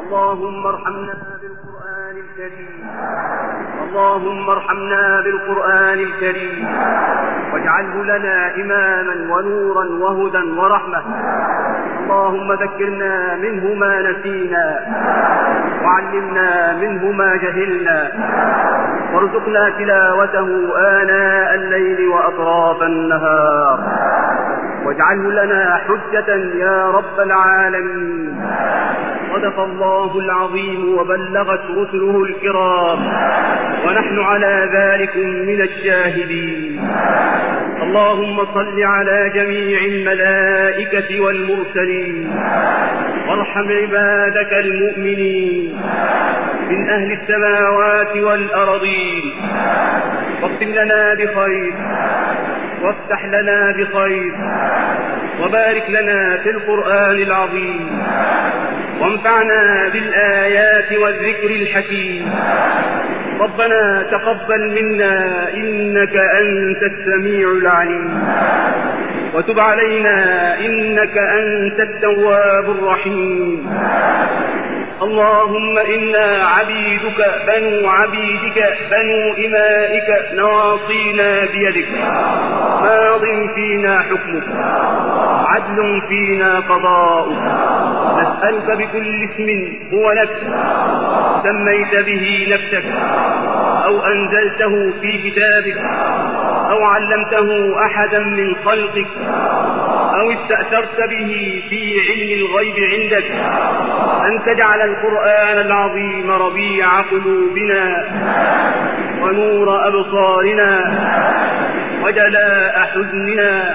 اللهم ارحمنا بالقرآن الكريم. اللهم ارحمنا بالقرآن الكريم. واجعله لنا إماما ونورا وهدى ورحمة. اللهم ذكرنا منه ما نسينا. وعلمنا منه ما جهلنا. وارزقنا تلاوته آناء الليل وأطراف النهار. واجعله لنا حجة يا رب العالمين. صدق الله العظيم وبلغت رسله الكرام. ونحن على ذلك من الشاهدين. اللهم صل على جميع الملائكة والمرسلين. وارحم عبادك المؤمنين. من أهل السماوات والأرضين. واختم لنا بخير. وافتح لنا بخير. وبارك لنا في القرآن العظيم. وانفعنا بالآيات والذكر الحكيم. ربنا تقبل منا إنك أنت السميع العليم. وتب علينا إنك أنت التواب الرحيم. اللهم إنا عبيدك بنو عبيدك بنو إمائك نواصينا بيدك. ماض فينا حكمك. عدل فينا قضاؤك. نسألك بكل اسم هو لك. سميت به نفسك. أو أنزلته في كتابك. أو علمته أحدا من خلقك. أو استأثرت به في علم الغيب عندك. أن تجعل القرآن العظيم ربيع قلوبنا ونور أبصارنا وجلاء حزننا.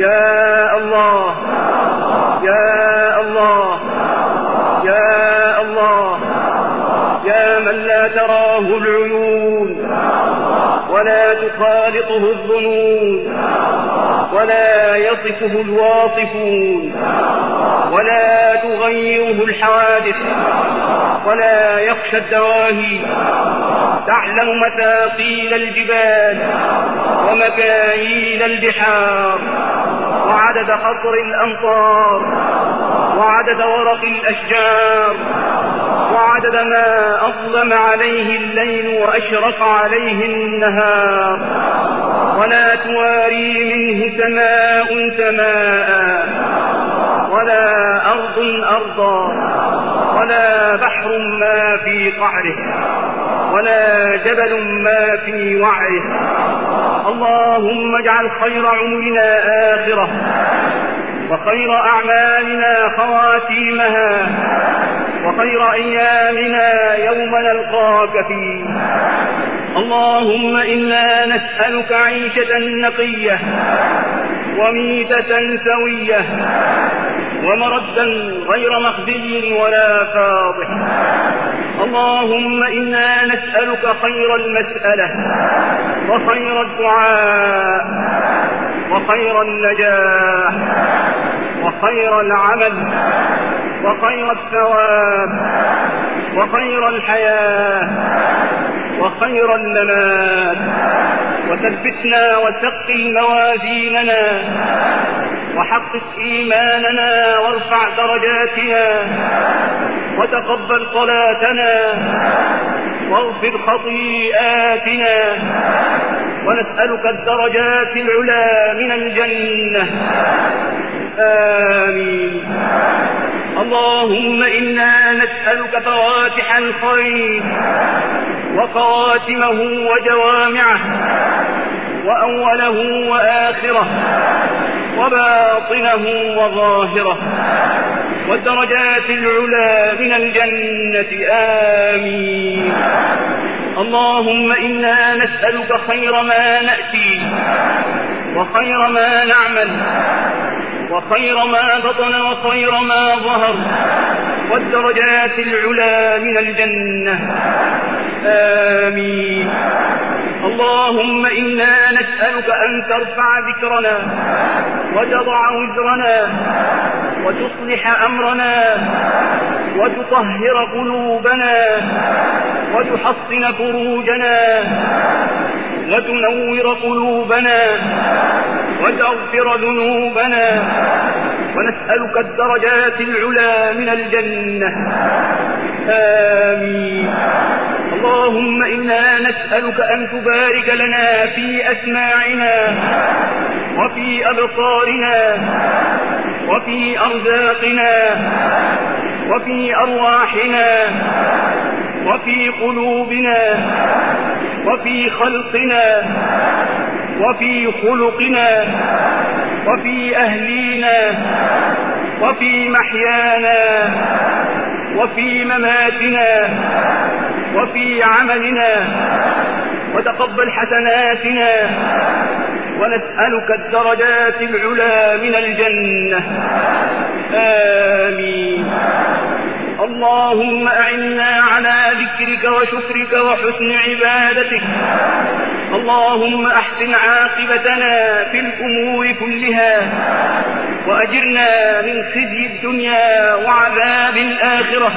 يا الله. يا الله. يا الله. يا من لا تراه العيون. ولا تخالطه الظنون. ولا يصفه الواصفون. ولا تغيره الحوادث. ولا يخشى الدواهي. تعلم مثاقيل الجبال ومكاييل البحار. وعدد قطر الأمطار وعدد ورق الأشجار وعدد ما أظلم عليه الليل وأشرق عليه النهار. ولا تواري منه سماء سماء ولا أرض أرضا ولا بحر ما في قعره ولا جبل ما في وعره. اللهم اجعل خير عمرنا آخرة وخير أعمالنا خواتيمها وخير أيامنا يوم نلقاك فيه. اللهم إنا نسألك عيشة نقية وميتة سوية ومردا غير مخزي ولا فاضح. اللهم إنا نسألك خير المسألة وخير الدعاء وخير النجاح وخير العمل وخير الثواب وخير الحياة وخير الممات. وثبتنا وثقل موازيننا وحقق إيماننا وارفع درجاتنا وتقبل صلاتنا واغفر خطيئاتنا ونسألك الدرجات العلا من الجنة. آمين. اللهم إنا نسألك فواتح الخير وخواتمه وجوامعه وأوله وآخره وباطنه وظاهره. والدرجات العلا من الجنة آمين. اللهم إنا نسألك خير ما نأتي وخير ما نعمل وخير ما بطن وخير ما ظهر. والدرجات العلا من الجنة آمين. اللهم إنا نسألك أن ترفع ذكرنا وتضع وزرنا وتصلح أمرنا وتطهر قلوبنا وتحصن فروجنا وتنور قلوبنا وتغفر ذنوبنا. ونسألك الدرجات العلا من الجنة. آمين. اللهم إنا نسألك أن تبارك لنا في أسماعنا وفي أبصارنا وفي أرزاقنا وفي أرواحنا وفي قلوبنا وفي خلقنا وفي خلقنا وفي أهلينا وفي محيانا وفي مماتنا وفي عملنا وتقبل حسناتنا ونسألك الدرجات العلا من الجنة. آمين. اللهم أعنا على ذكرك وشكرك وحسن عبادتك. اللهم أحسن عاقبتنا في الأمور كلها. وأجرنا من خزي الدنيا وعذاب الآخرة.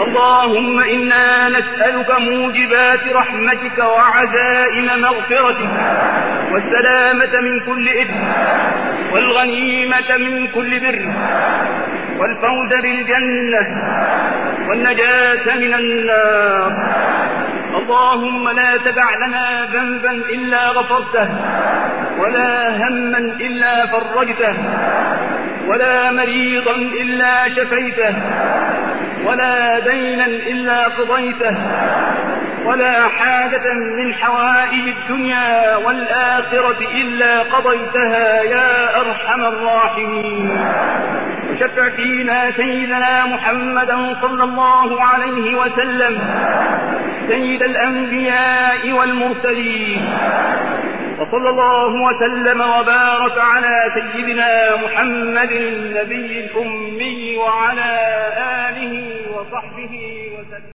اللهم إنا نسألك موجبات رحمتك وعزائم مغفرتك والسلامة من كل إثم والغنيمة من كل بر والفوز بالجنة والنجاة من النار. اللهم لا تدع لنا ذنبا إلا غفرته ولا هما إلا فرجته ولا مريضا إلا شفيته ولا دينا إلا قضيته ولا حاجة من حوائج الدنيا والآخرة إلا قضيتها يا أرحم الراحمين. وشفع فينا سيدنا محمدا صلى الله عليه وسلم. سيد الأنبياء والمرسلين. وصلى الله وسلم وبارك على سيدنا محمد النبي الأمي وعلى آله وصحبه